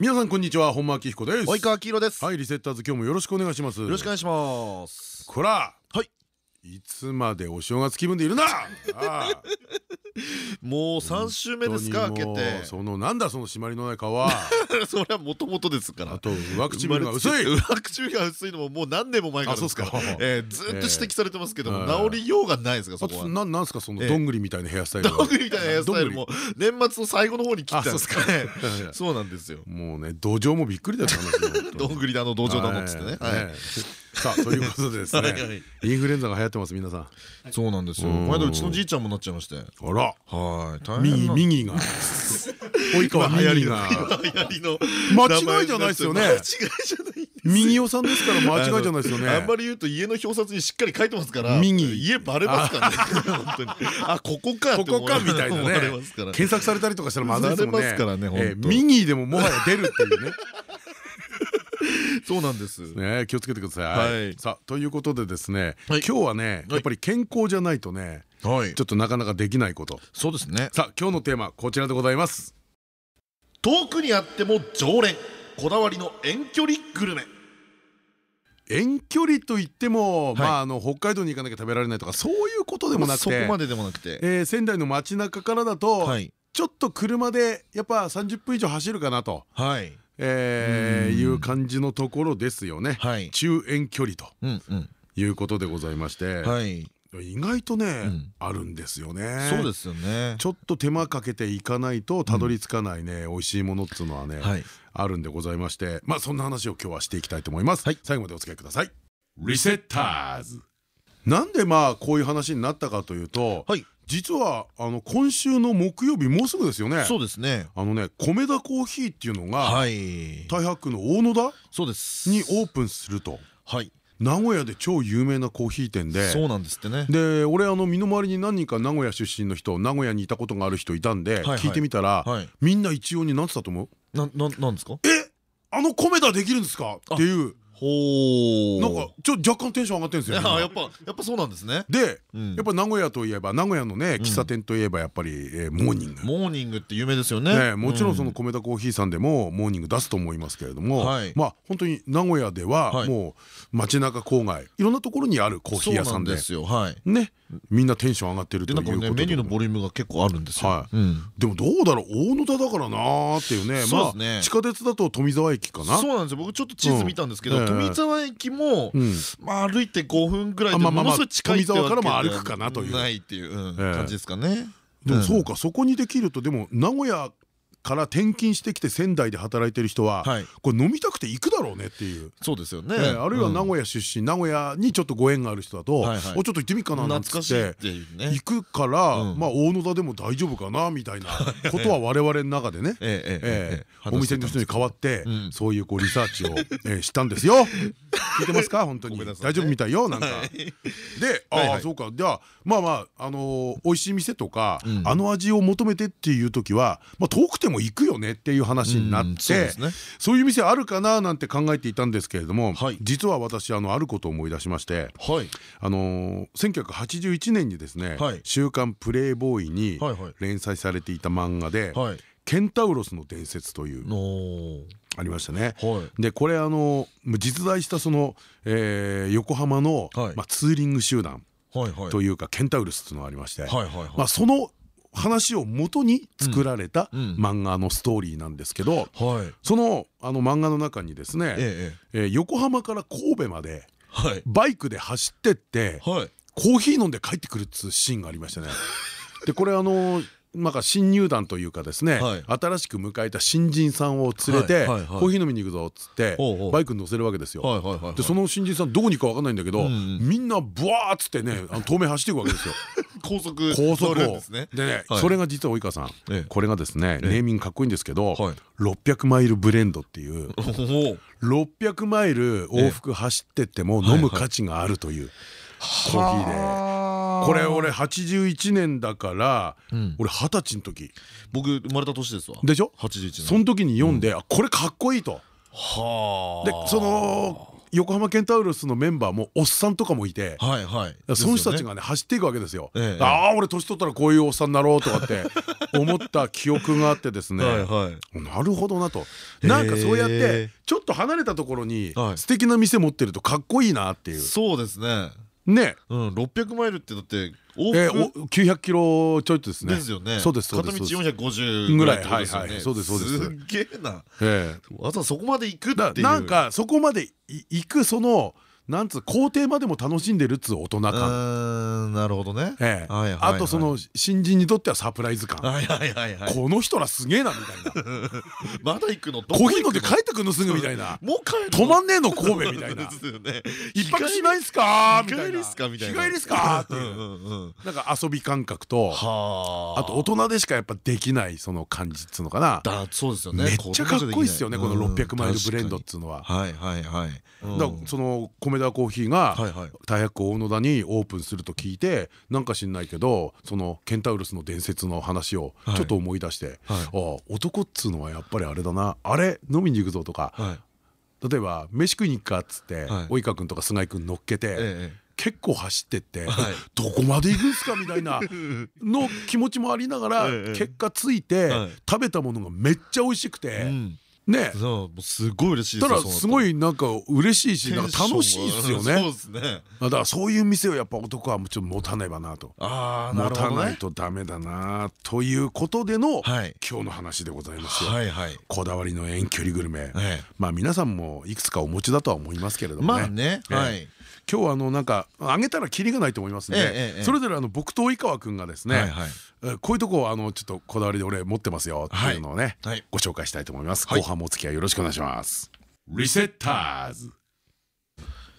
皆さんこんにちは本間明彦です。及川黄色です。はいリセッターズ今日もよろしくお願いします。よろしくお願いします。こら。はい。いつまでお正月気分でいるな。ああ もう三週目ですか開けて。そのなんだその締まりのない皮あそれはもともとですから。と上唇が薄い。上唇が薄いのももう何年も前からですかえーずっと指摘されてますけどもええ治りようがないですかそあことはななんすかそのええどんぐりみたいなヘアスタイルは。どんぐりみたいなヘアスタイルも年末の最後の方に切ったんです。か。ねあそうなんですよ。もうね土壌もびっくりだった話よ本当にどんぐりだの道場だのっつってね。さあということでですね。い。インフルエンザが流行ってます皆さん。そうなんですよ。うん。この間うちのじいちゃんもなっちゃいましてあら。はい。大右右が。及川今流行りが間違いじゃないですよね。間違いじゃない右尾さんですから間違いじゃないですよね。あんまり言うと家の表札にしっかり書いてますから。右家バレますからね。本当に。あここかここかみたいなね。検索されたりとかしたらまずいですからね。右でももはや出るっていうね。そうなんです。ね気をつけてください。はい。さあということでですね、はい。今日はねやっぱり健康じゃないとねはい。ちょっとなかなかできないこと。そうですね。さあ今日のテーマこちらでございます。遠くにあっても常連こだわりの遠距離グルメ。遠距離といっても、い。まああの北海道に行かなきゃ食べられないとかそういうことでもなくて、そこまででもなくて。えー仙台の街中からだと、はい。ちょっと車でやっぱ30分以上走るかなと、はい。えーうん。いう感じのところですよね。はい。中遠距離とうんうん。いうことでございまして、はい意外とね、ん。あるんですよね。そうですよね。ちょっと手間かけていかないとたどり着かないね、美味しいものっつうのはね、はい。あるんでございまして。まあそんな話を今日はしていきたいと思います、はい。最後までお付き合いください。リセッターズ。なんでまあこういう話になったかというと、はい。実はあの今週の木曜日もうすぐですよね。そうですね。あのね米田コーヒーっていうのが、はい。太白区の大野田そうです。にオープンすると。はい名古屋で超有名なコーヒー店で。そうなんですってね。で俺あの身の回りに何人か名古屋出身の人名古屋にいたことがある人いたんではい聞いてみたらはい。みんな一様に何つったと思う？なななんですか？え？あのコメダできるんですか？っていうなんかちょ若干テンション上がってるんですよ ややっぱやっぱそうなんですね。でうん。やっぱ名古屋といえば名古屋のね喫茶店といえばやっぱりえーモーニング。モーニングって有名ですよね。ねもちろんそのコメダコーヒーさんでもモーニング出すと思いますけれどもはい。まあ本当に名古屋でははい。もう街中郊外いろんなところにあるコーヒー屋さんですよ。はい。ねみんなテンション上がってるとでいうこメニューのでボリュームが結構あるんですよ。でもどうだろう？大野田だからなーっていうね。まあ地下鉄だと富沢駅かな。そうなんですよ。僕ちょっと地図見たんですけどうん。富沢駅もうん。まあ歩いて5分ぐらいであまあまあまあものすごい近い富沢からも歩くかなという。ないっていう感じですかね。でもそうかそこにできるとでも名古屋から転勤してきて仙台で働いてる人ははい。これ飲みたくて行くだろうねっていう。そうですよね。ええあるいは名屋古屋出身名古屋にちょっとご縁がある人だとはいちょっと行ってみっかななんつってっていうね。行くからうん。まあ大野田でも大丈夫かなみたいなことは我々の中でね。お店の人に代わってうん。そういうこうリサーチをええしたんですよ。聞いてますか？本当に。大丈夫みたいよ？なんか。はい。でああそうか。じゃあまあまああのー美味しい店とかうん。あの味を求めてっていう時はまあ遠くても行くよねっていう話になってすね。そういう店あるかななんて考えていたんですけれどもはい。実は私あのあることを思い出しましてはい。あのー1981年にですねはい「週刊プレイボーイ」に連載されていた漫画ではい「ケンタウロスの伝説」というありましたね。はい。でこれあの実在したその、えー横浜の、はい。まあ、ツーリング集団というかケンタウルスっていうのがありまして、まあ、その話を元に作られた漫画のストーリーなんですけど、はい。そのあの漫画の中にですね、ええ。えー横浜から神戸まではい。バイクで走ってってはい。コーヒー飲んで帰ってくるっつうシーンがありましたね。でこれあのなんか新入団というかですね、はい。新しく迎えた新人さんを連れて、コーヒー飲みに行くぞっつってバイクに乗せるわけですよ。でその新人さんどこに行くか分かんないんだけど、うんうんみんなブワーっつってね あの遠目走っていくわけですよ。高速高速ですね。それが実は及川さんええ。これがですねええ。ネーミングかっこいいんですけどはい。600マイルブレンドっていうおお。600マイル往復走ってっても飲む価値があるというコーヒーでこれ俺81年だからうん。俺二十歳の時。僕生まれた年ですわ。でしょ？81年。その時に読んであこれかっこいいと。はでその横浜ケンタウロスのメンバーもおっさんとかもいてはいはい。その人たちががね走っていくわけですよ。ええ。ああ俺年取ったらこういうおっさんになろうとかって 思った記憶があってですね。はいはい。なるほどなと。なんかそうやってちょっと離れたところにはい。素敵な店持ってるとかっこいいなっていう。そうですねね。うん600マイルってだって往え復お900キロちょいとですね。ですよね。そうですそうです。片道そうです450ぐらいってことですよね。ぐらいはいはい。そうですそうです。すっげえな。えわざわざそこまで行くえっていう。だなんかそこまでい行くそのなんつう工程までも楽しんでるっつう大人う感なるほどね。あとその新人にとってはサプライズ感。はいはいはいはい。この人らすげえなみたいな。まだ行くの？コーヒー飲んで帰ってくんのすぐみたいな。もう帰る止まんねえの神戸みたいな。一泊しないっすか？み日たいな。帰りっすか？みたいな。日帰りっすか？ってうんいう。うんうんなんか遊び感覚とはあ。と大人でしかやっぱできないその感じっつうのかな。だそうですよね。めっちゃかっこいいっすよねこのうん600マイルブレンドっつうのは。はいはいはい。その米田コーヒーが大白大野田にオープンすると聞いてなんか知んないけどそのケンタウルスの伝説の話をはい。ちょっと思い出してはい。ああ男っつうのはやっぱりあれだなあれ？飲みに行くぞとか。はい。例えば飯食いに行くかっつってはい。及川君とか菅井君乗っけてええ結構走ってってはい。どこまで行くんすかみたいな の気持ちもありながらええ結果ついてはい。食べたものがめっちゃ美味しくうてんね。そうすごい嬉しいたよだすごいなんか嬉しいしなんか楽しいっすよそうねですね。だからそういう店をやっぱ男はもちろん持たねばなと。ああな持たないとダメだなということでのはい。今日の話でございますよ。はいはい。こだわりの遠距離グルメ、ええ。まあ皆さんもいくつかお持ちだとは思いますけれどもね。まあねええ。はい今日はあのなんかあげたらキリがないと思いますんでえそれぞれあの僕と及川君がですね、こういうとこをあのちょっとこだわりで俺持ってますよっていうのをね、はいご紹介したいと思います、はい。後半もお付き合いよろしくお願いします。リセッターズ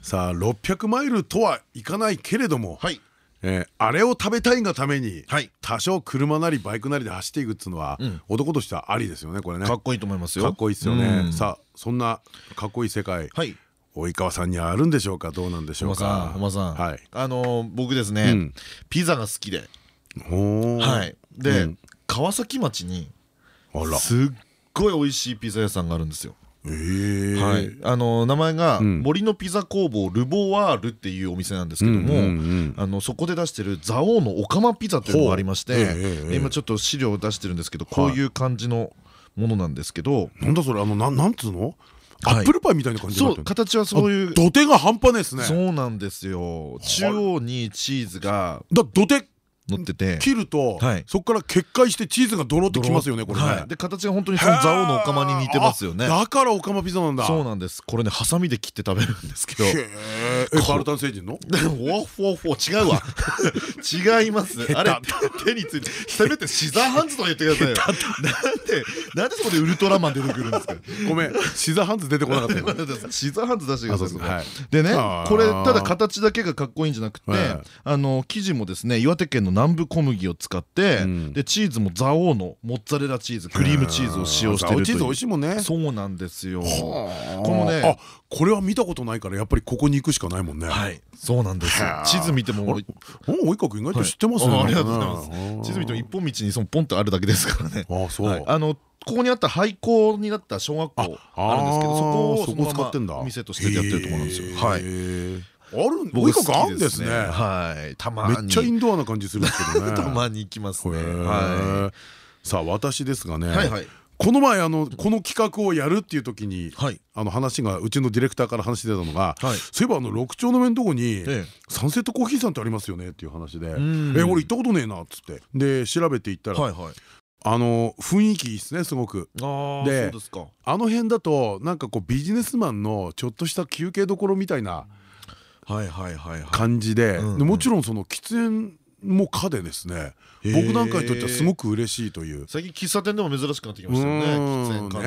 さあ600マイルとはいかないけれども、はい。えーあれを食べたいがために、はい。多少車なりバイクなりで走っていくっつうのは、うん。男としてはありですよねこれね。かっこいいと思いますよ。かっこいいですようねん。さあそんなかっこいい世界。はい及川さんにはあるんでしょうか？どうなんでしょうおさんかおまさん。はい。あの僕ですねうん。ピザが好きで。はい。でうん。川崎町にあら。すっごい美味しいピザ屋さんがあるんですよ。えー。はい、あの名前がうん。森のピザ工房ルボワールっていうお店なんですけども、あのそこで出してる蔵王のオカマピザというのがありまして、今ちょっと資料を出してるんですけどこういう感じのものなんですけど、なんだそれ？あのなんなんつうの？アはい。ップルパイみたいな感じそう形はそういう土手が半端ないですね。そうなんですよ。中央にチーズがだ土手乗ってて。切るとはい。そこから決壊してチーズがドロってきますよねこれね。はい。で形が本当にその蔵王のお釜に似てますよね。あだからお釜ピザなんだ。そうなんです。これねハサミで切って食べるんですけど。へええバルタン星人の？ワッフォーフォー違うわ。違います。あれ手についてせめてシザーハンズとか言ってくださいよ。なんでなんでそこでウルトラマン出てくるんですか？ごめん。シザーハンズ出てこなかったよシザーハンズ出してください。でねこれただ形だけがかっこいいんじゃなくてはい。あの生地もですね岩手県の南部小麦を使ってうん。でチーズも蔵王のモッツァレラチーズクリームチーズを使用してるチーズ美味しいもんね。そうなんですよ。ここのねあこれは見たことないからやっぱりここに行くしかないもんね。はい。そうなんです。地図見てもお及川君意外と知ってますね。はいあありがとうございます。地図見ても一本道にそのポンとあるだけですからね。あそう。はい。あのここにあった廃校になった小学校あるんですけどそこをそこ使ってんだ。お店としてやってるところなんですよ。はい。いある及川君あるんですね。はい。たまに。めっちゃインドアな感じするんですけどね。たまに行きますね。さあ私ですがねこの前あのこの企画をやるっていう時にはい。あの話がうちのディレクターから話出たのがはい。そういえばあの六丁の目のとこにええ。サンセットコーヒーさんってありますよねっていう話でん。え俺行ったことねえなっつって。で調べていったらはいはい。あの雰囲気いいっすねすごく。ああでそうですか。あの辺だとなんかこうビジネスマンのちょっとした休憩どころみたいなはいはいはいはい感じでもちろんその喫煙も可でですね。僕なんかにとってはすごく嬉しいという。最近喫茶店でも珍しくなってきましたよね。喫煙家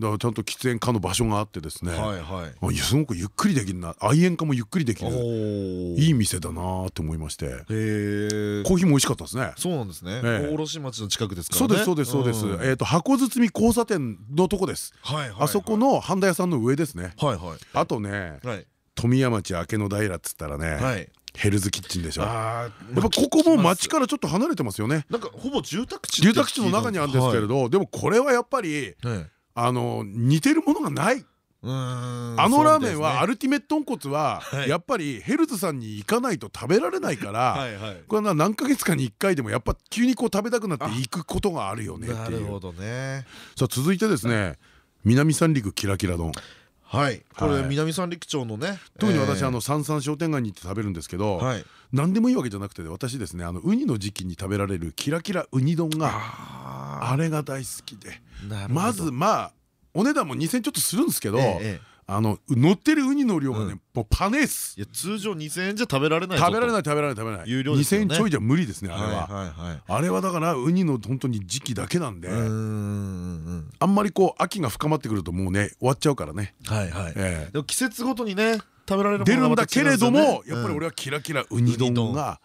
だからちゃんと喫煙家の場所があってですね。はいはい。すごくゆっくりできるな。愛煙家もゆっくりできる。いい店だなって思いまして。コーヒーも美味しかったですね。そうなんですね。大卸町の近くですからそうですそうですそうです。えっと箱包み交差点のとこです。あそこの半田屋さんの上ですね。あとね富山町明野平っつったらねヘルズキッチンでしょ。やっぱここも町からちょっと離れてますよね。なんかほぼ住宅地住宅地の中にあるんですけれどでもこれはやっぱりあの似てるものがない。あのラーメンはアルティメット豚骨はやっぱりヘルズさんに行かないと食べられないからこれは何ヶ月かに1回でもやっぱ急にこう食べたくなって行くことがあるよねっていう。さあ続いてですね南三陸キラキラ丼はい。これ南三陸町のね特に私あの三々商店街に行って食べるんですけど何でもいいわけじゃなくて私ですねあのウニの時期に食べられるキラキラウニ丼があれが大好きで。まずまあお値段も2,000ちょっとするんですけどあの乗ってるウニの量がねもうパネースいや通常2000円じゃ食べられない食べられない食べられない食べられない。2000円ちょいじゃ無理ですねあれは。あれはだからウニの本当に時期だけなんであんまりこう秋が深まってくるともうね終わっちゃうからね。はいはい。でも季節ごとにね食べられる出るんだけれどもやっぱり俺はキラキラウニ丼が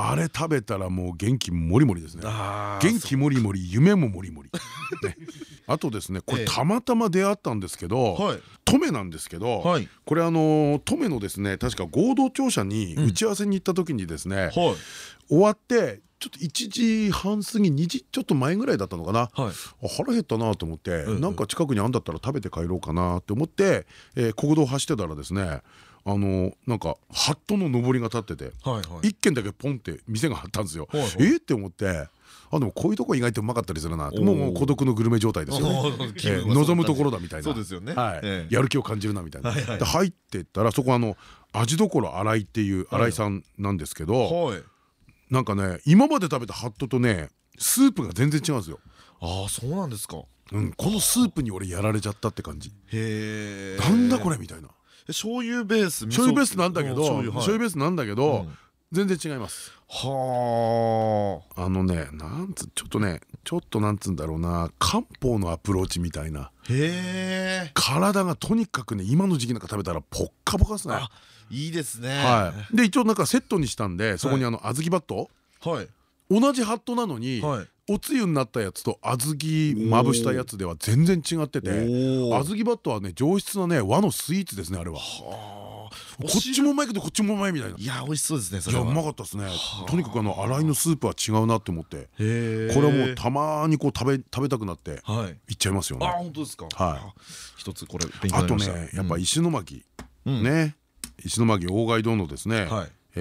あれ食べたらもう元気もりもりですね。元気もりもり夢ももりもり。あとですねこれたまたま出会ったんですけど登米なんですけどこれあの登米のですね確か合同庁舎に打ち合わせに行った時にですね終わってちょっと1時半過ぎ2時ちょっと前ぐらいだったのかな、はい、腹減ったなと思って、なんか近くにあんだったら食べて帰ろうかなって思って、えー、国道走ってたらですねあのなんかハットの上りが立ってて一軒だけポンって店があったんですよ。えって思ってあでもこういうとこ意外とうまかったりするなもう孤独のグルメ状態ですよね。望むところだみたいな。やる気を感じるなみたいな。で入ってったらそこあの味どころ新井っていう新井さんなんですけどなんかね今まで食べたハットとねスープが全然違うんですよ。ああそうなんですか。うん、このスープに俺やられちゃったって感じ。へえなんだこれみたいな醤油ベース醤油ベースなんだけど醤油ベースなんだけど全然違います。はあ。あのねなんつちょっとねちょっとなんつうんだろうな漢方のアプローチみたいな。へえ。体がとにかくね今の時期なんか食べたらポッカポカですね。いいですね。はい。で一応なんかセットにしたんでそこにあの小豆バット。はい。同じハットなのにおつゆになったやつと小豆まぶしたやつでは全然違ってて小豆バットはね上質なね和のスイーツですねあれは。こっちもうまいけどこっちもうまいみたいな。いや美味しそうですねいやうまかったですね。とにかくあの洗いのスープは違うなって思って。これはもうたまにこう食べ食べたくなってい。っちゃいますよね。あ本当ですか。はい。一つこれあとねやっぱ石巻ね。石巻大街道のですね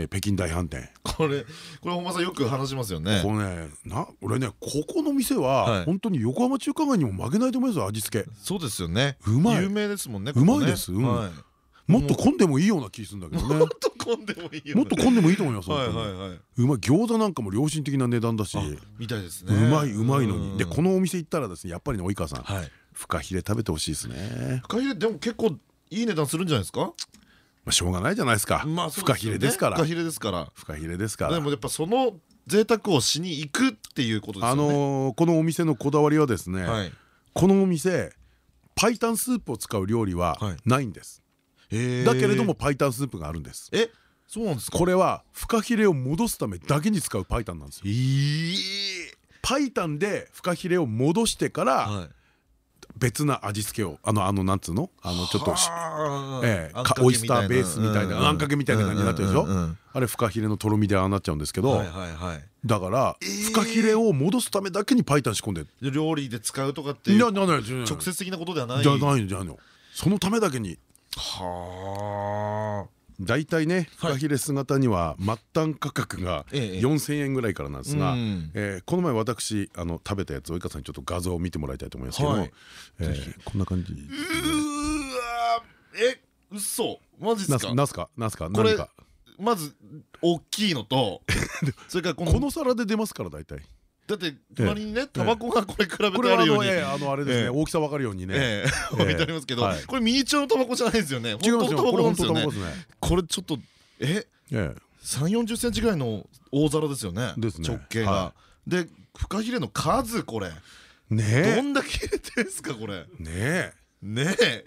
北京大飯店。これこれ本間さんよく話しますよね。これねな俺ねここの店は本当に横浜中華街にも負けないと思いますよ味付け。そうですよね。うまい。有名ですもんねうまいです。もっと混んでもいいような気するんだけどね。もっと混んでもいいもっと混んでもいいと思いますうまい餃子なんかも良心的な値段だし。みたいですね。うまいうまいのに。でこのお店行ったらですねやっぱりね及川さんフカヒレ食べてほしいですね。フカヒレでも結構いい値段するんじゃないですか？まあしょうがないじゃないですか。フカヒレですから。フカヒレですから。フカヒレですから。でもやっぱその贅沢をしに行くっていうことですよね。あのこのお店のこだわりはですねこのお店パイタンスープを使う料理はないんです。だけれどもパイタンスープがあるんです。えそうなんですか？これはフカヒレを戻すためだけに使うパイタンなんですよ。パイタンでフカヒレを戻してから別な味付けをあのあのなんつうの？あのちょっとええオイスターベースみたいなあんかけみたいな感じになってるでしょ？あれフカヒレのとろみでああなっちゃうん。ですけどだからフカヒレを戻すためだけにパイタン仕込ん。で料理で使うとかっていう直接的なことではないじゃないじゃないのそのためだけにはあ大体ねフカヒレ姿には末端価格が4,000円ぐらいからなんですがこの前私あの食べたやつ及川さんにちょっと画像を見てもらいたいと思いますけどこんな感じうわえ嘘。マジですか？なんすか？なんすか？これまず大きいのと それからこの皿で出ますから大体だって隣にねタバコがこれ比べてあるように。あのあれですね大きさわかるようにね。置いてありますけどこれミニチュアのタバコじゃないですよね。本当のタバコなんですよね。これちょっとえ？3 4 0センチぐらいの大皿ですよね。直径が。でフカヒレの数これ。ねどんだけ入れてんすかこれ。え。ねねえ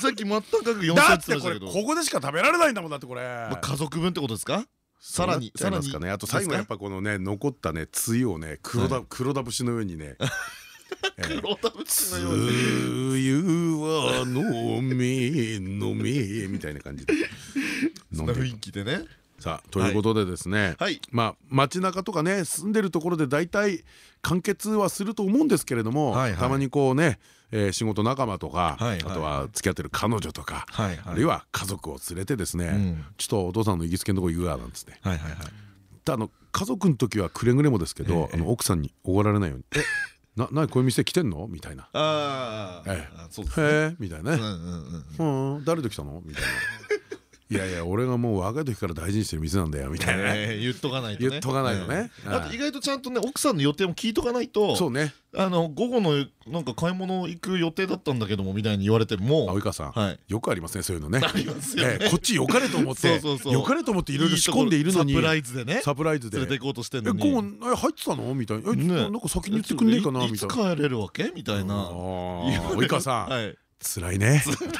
さっき全く4えだセってこれここでしか食べられないんだもんだってこれ。まあ家族分ってことですか？さらにさらにかね。あと最後やっぱこのね残ったねつゆをね黒田黒田節のようにね。黒田節のように。つゆは飲み飲みみたいな感じで。そんな雰囲気でね。さあということでですね、はい。まあ街中とかね住んでるところで大体完結はすると思うんですけれども、はいはい。たまにこうね、えー仕事仲間とか、あとは付き合ってる彼女とか、あるいは家族を連れてですね、ん。ちょっとお父さんの行きつけのとこ行くわなんですね。はいはいはい。であの家族の時はくれぐれもですけど、あの奥さんにおごられないように「えな何こういう店来てんの?」みたいな。あえあそうで「すね。へえ」みたいなね。うんうんうん「うん。誰と来たの?」みたいな「いやいや俺がもう若い時から大事にしてる店なんだよ」みたいな。言っとかないとね。言っとかないとね。うん。あと意外とちゃんとね奥さんの予定も聞いとかないとそうね。あの午後のなんか買い物行く予定だったんだけどもみたいに言われても及川さん、はい。よくありますねそういうのね。ありますよこっち良かれと思ってそうそうそう。良かれと思っていろいろ仕込んでいるのに。サプライズでね。サプライズで。連れて行こうとしてんのえに午後え入ってたの？みたいな。なんか先に言ってくんねえかな？いみつたいな。帰れるわけ？みたいな。及川さん、はい。辛いね。ですよね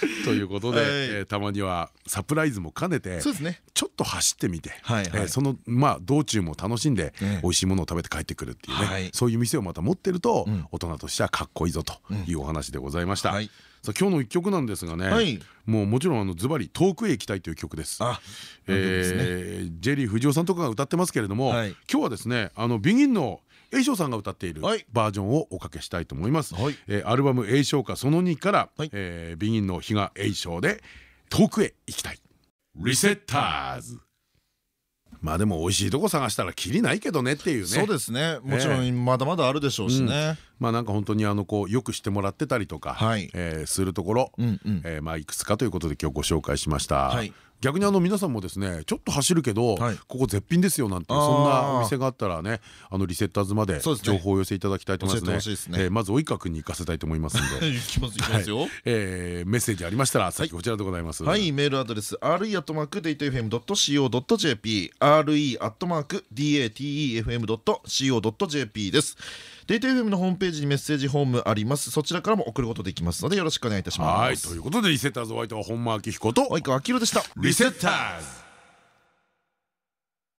ということで、はい。えーたまにはサプライズも兼ねてそうですね。ちょっと走ってみて、えーそのまあ道中も楽しんで、ね美味しいものを食べて帰ってくるっていうね、はい。そういう店をまた持ってると、うん。大人としてはかっこいいぞというお話でございました。はい。さあ今日の一曲なんですがね、はい。もうもちろんあのズバリ遠くへ行きたいという曲です。えージェリー藤尾さんとかが歌ってますけれども、はい。今日はですねあのビギンの栄翔さんが歌っているはいバージョンをおかけしたいと思います。はいえーアルバム栄翔歌その2から、はいえービギンの日が栄翔で遠くへ行きたい。リセッターズ。まあでも美味しいとこ探したらきりないけどねっていうね。そうですねもちろんまだまだあるでしょうしねまあなんか本当にあのこうよくしてもらってたりとか、はいえーするところ、うんうんえーまあいくつかということで今日ご紹介しました。はい逆にあの皆さんもですねちょっと走るけど、はい。ここ絶品ですよなんてそんなお店があったらねあのリセッターズまで情報をお寄せいただきたいと思いますね。まず及川君に行かせたいと思いますんで。行きます行きますよ。えーメッセージありましたら先こちらでございます。はい、メールアドレス re.datafm.co.jp re.datefm.co.jp です。データ FM のホームページにメッセージフォームあります。そちらからも送ることできますのでよろしくお願いいたします。はいということでリセッターズお相手は本間明彦と及川明宏でした。リセッターズ